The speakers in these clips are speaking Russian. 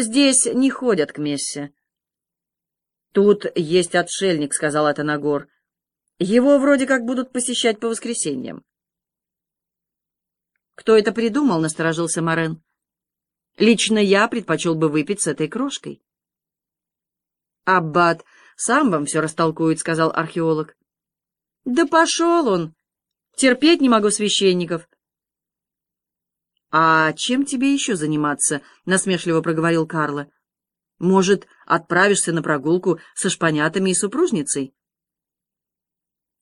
Здесь не ходят к мессе. Тут есть отшельник, — сказал Атанагор. Его вроде как будут посещать по воскресеньям. Кто это придумал, — насторожился Морен. Лично я предпочел бы выпить с этой крошкой. Аббат сам вам все растолкует, — сказал археолог. Да пошел он! Терпеть не могу священников. «А чем тебе еще заниматься?» — насмешливо проговорил Карло. «Может, отправишься на прогулку со шпанятами и супружницей?»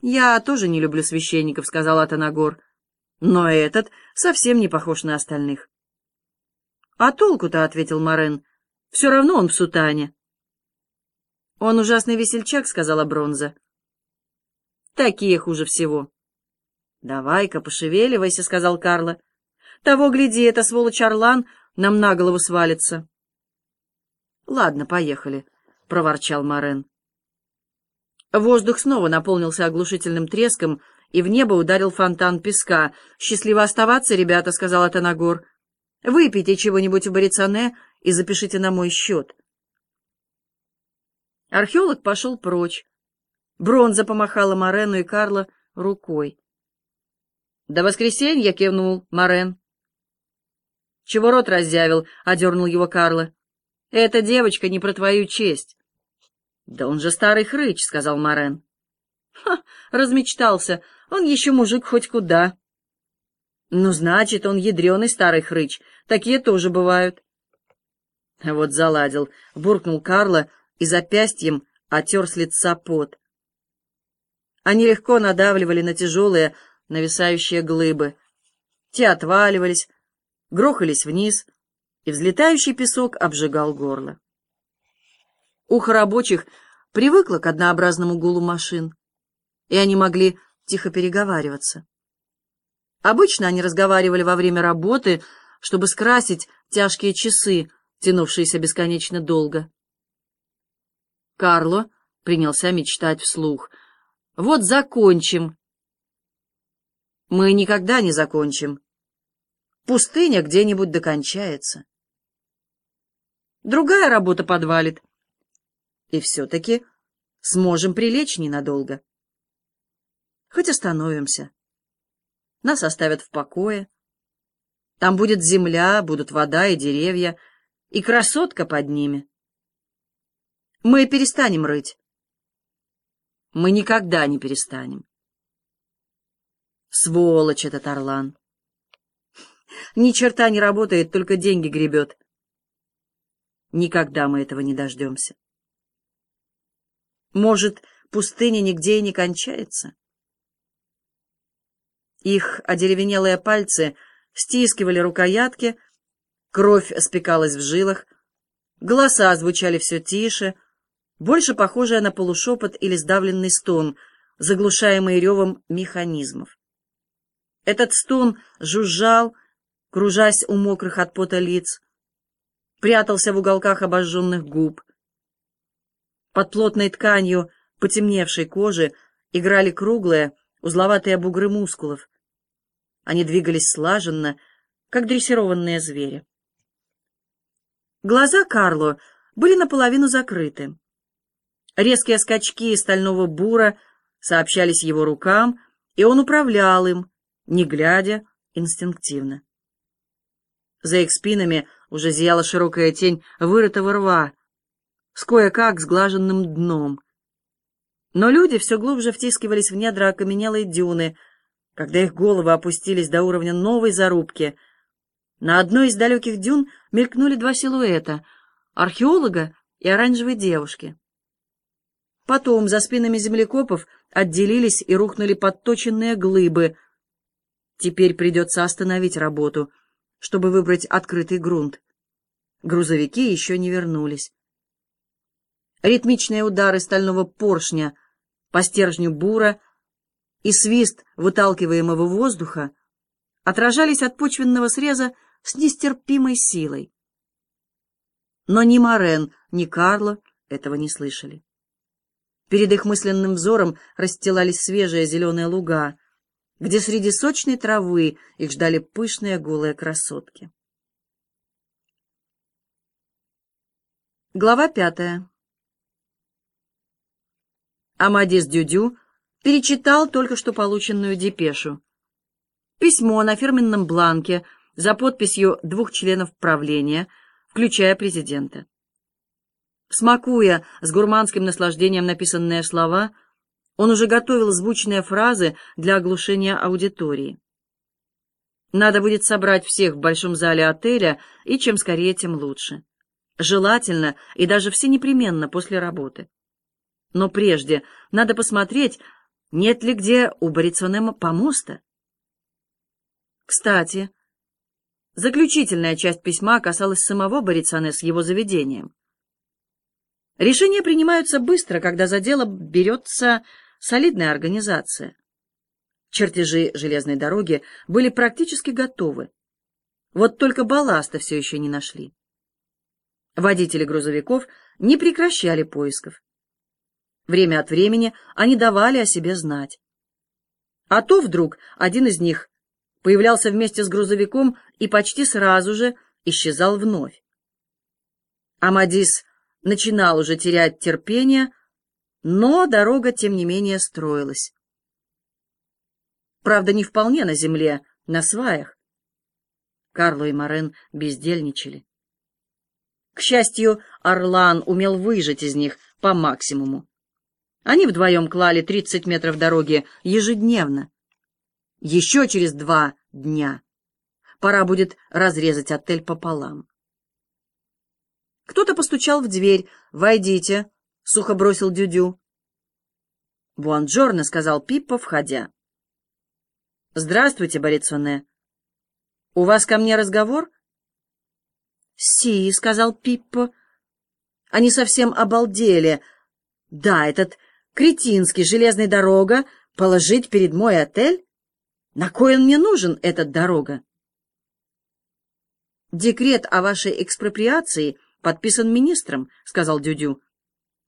«Я тоже не люблю священников», — сказал Атанагор. «Но этот совсем не похож на остальных». «А толку-то?» — ответил Морен. «Все равно он в сутане». «Он ужасный весельчак», — сказала Бронза. «Такие хуже всего». «Давай-ка, пошевеливайся», — сказал Карло. Того, гляди, эта сволочь Орлан нам на голову свалится. — Ладно, поехали, — проворчал Морен. Воздух снова наполнился оглушительным треском, и в небо ударил фонтан песка. «Счастливо оставаться, ребята», — сказал Атанагор. «Выпейте чего-нибудь в Борицане и запишите на мой счет». Археолог пошел прочь. Бронза помахала Морену и Карло рукой. «До воскресенья!» — кивнул Морен. «Чего рот раззявил?» — одернул его Карло. «Эта девочка не про твою честь». «Да он же старый хрыч», — сказал Морен. «Ха!» — размечтался. «Он еще мужик хоть куда». «Ну, значит, он ядреный старый хрыч. Такие тоже бывают». Вот заладил, — буркнул Карло и запястьем отер с лица пот. Они легко надавливали на тяжелые, нависающие глыбы. Те отваливались, грохались вниз, и взлетающий песок обжигал горло. Ухо рабочих привыкло к однообразному гулу машин, и они могли тихо переговариваться. Обычно они разговаривали во время работы, чтобы скрасить тяжкие часы, тянувшиеся бесконечно долго. Карло принялся мечтать вслух. «Вот закончим!» «Мы никогда не закончим», Пустыня где-нибудь докончается. Другая работа подвалит. И все-таки сможем прилечь ненадолго. Хоть остановимся. Нас оставят в покое. Там будет земля, будут вода и деревья, и красотка под ними. Мы перестанем рыть. Мы никогда не перестанем. Сволочь этот орлан! Ни черта не работает, только деньги гребет. Никогда мы этого не дождемся. Может, пустыня нигде и не кончается? Их одеревенелые пальцы стискивали рукоятки, кровь спекалась в жилах, голоса звучали все тише, больше похожие на полушепот или сдавленный стон, заглушаемый ревом механизмов. Этот стон жужжал, кружась у мокрых от пота лиц, прятался в уголках обожженных губ. Под плотной тканью потемневшей кожи играли круглые, узловатые бугры мускулов. Они двигались слаженно, как дрессированные звери. Глаза Карло были наполовину закрыты. Резкие скачки стального бура сообщались его рукам, и он управлял им, не глядя, инстинктивно. За их спинами уже зияла широкая тень вырытого рва с кое-как сглаженным дном. Но люди все глубже втискивались в недра окаменелой дюны, когда их головы опустились до уровня новой зарубки. На одной из далеких дюн мелькнули два силуэта — археолога и оранжевой девушки. Потом за спинами землекопов отделились и рухнули подточенные глыбы. Теперь придется остановить работу — чтобы выбрать открытый грунт. Грузовики еще не вернулись. Ритмичные удары стального поршня по стержню бура и свист выталкиваемого воздуха отражались от почвенного среза с нестерпимой силой. Но ни Морен, ни Карло этого не слышали. Перед их мысленным взором расстилались свежие зеленые луга, где среди сочной травы их ждали пышные голые красотки. Глава пятая. Амадис Дюдю перечитал только что полученную депешу. Письмо на фирменном бланке за подписью двух членов правления, включая президента. Смакуя с гурманским наслаждением написанные слова, он уже готовил звучные фразы для оглушения аудитории. Надо будет собрать всех в большом зале отеля, и чем скорее, тем лучше желательно и даже все непременно после работы. Но прежде надо посмотреть, нет ли где у Борисонема помоста. Кстати, заключительная часть письма касалась самого Борисоне с его заведением. Решения принимаются быстро, когда за дело берется солидная организация. Чертежи железной дороги были практически готовы. Вот только балласта все еще не нашли. Водители грузовиков не прекращали поисков. Время от времени они давали о себе знать. А то вдруг один из них появлялся вместе с грузовиком и почти сразу же исчезал вновь. Амадис начинал уже терять терпение, но дорога, тем не менее, строилась. Правда, не вполне на земле, на сваях. Карло и Морен бездельничали. К счастью, Орлан умел выжать из них по максимуму. Они вдвоем клали 30 метров дороги ежедневно. Еще через два дня пора будет разрезать отель пополам. Кто-то постучал в дверь. «Войдите», — сухо бросил Дюдю. «Буонджорно», — сказал Пиппо, входя. «Здравствуйте, Борицоне. У вас ко мне разговор?» «Си», — сказал Пиппо. Они совсем обалдели. Да, этот кретинский железный дорога положить перед мой отель? На кой он мне нужен, этот дорога? «Декрет о вашей экспроприации подписан министром», — сказал Дюдю.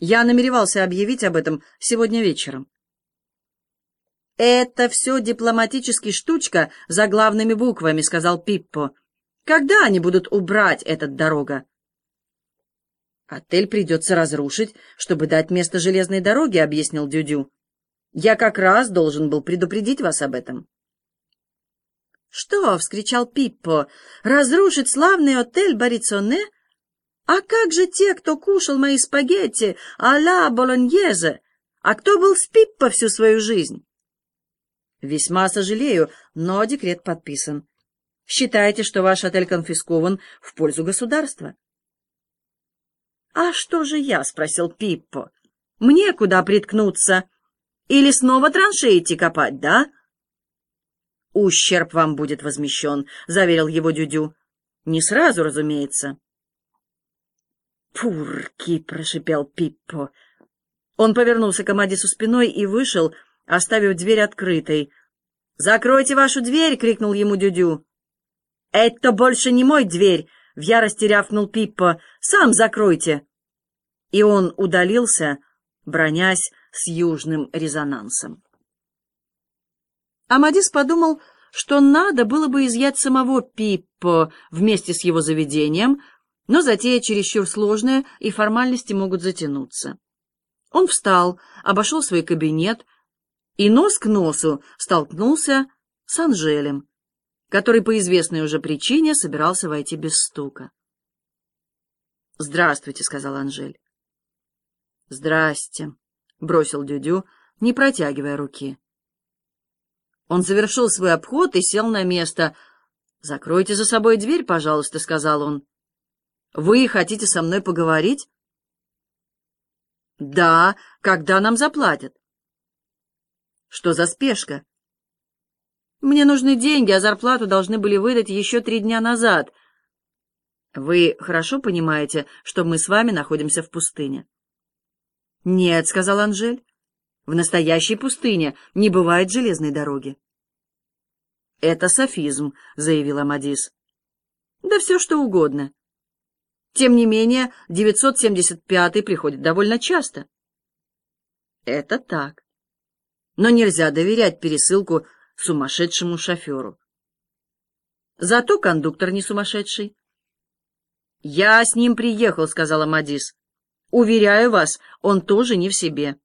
«Я намеревался объявить об этом сегодня вечером». «Это все дипломатическая штучка за главными буквами», — сказал Пиппо. Когда они будут убрать этот дорога? Отель придется разрушить, чтобы дать место железной дороге, объяснил Дюдю. Я как раз должен был предупредить вас об этом. «Что?» — вскричал Пиппо. «Разрушить славный отель Борицоне? А как же те, кто кушал мои спагетти а-ля болоньезе? А кто был с Пиппо всю свою жизнь?» «Весьма сожалею, но декрет подписан. Считаете, что ваш отель конфискован в пользу государства. — А что же я? — спросил Пиппо. — Мне куда приткнуться? Или снова траншеи идти копать, да? — Ущерб вам будет возмещен, — заверил его Дюдю. — Не сразу, разумеется. — Пурки! — прошипел Пиппо. Он повернулся к Амадису спиной и вышел, оставив дверь открытой. «Закройте вашу дверь!» — крикнул ему Дюдю. «Это больше не мой дверь!» — в ярости рявкнул Пиппо. «Сам закройте!» И он удалился, бронясь с южным резонансом. Амадис подумал, что надо было бы изъять самого Пиппо вместе с его заведением, но затея чересчур сложная, и формальности могут затянуться. Он встал, обошел свой кабинет и нос к носу столкнулся с Анжелем, который по известной уже причине собирался войти без стука. «Здравствуйте», — сказал Анжель. «Здрасте», — бросил Дюдю, не протягивая руки. Он завершил свой обход и сел на место. «Закройте за собой дверь, пожалуйста», — сказал он. «Вы хотите со мной поговорить?» «Да, когда нам заплатят?» «Что за спешка?» Мне нужны деньги, а зарплату должны были выдать еще три дня назад. Вы хорошо понимаете, что мы с вами находимся в пустыне? Нет, — сказал Анжель, — в настоящей пустыне не бывает железной дороги. Это софизм, — заявил Амадис. Да все что угодно. Тем не менее, 975-й приходит довольно часто. Это так. Но нельзя доверять пересылку сумасшедшему шоферу. Зато кондуктор не сумасшедший. «Я с ним приехал», — сказала Мадис. Уверяю вас, он тоже не в себе.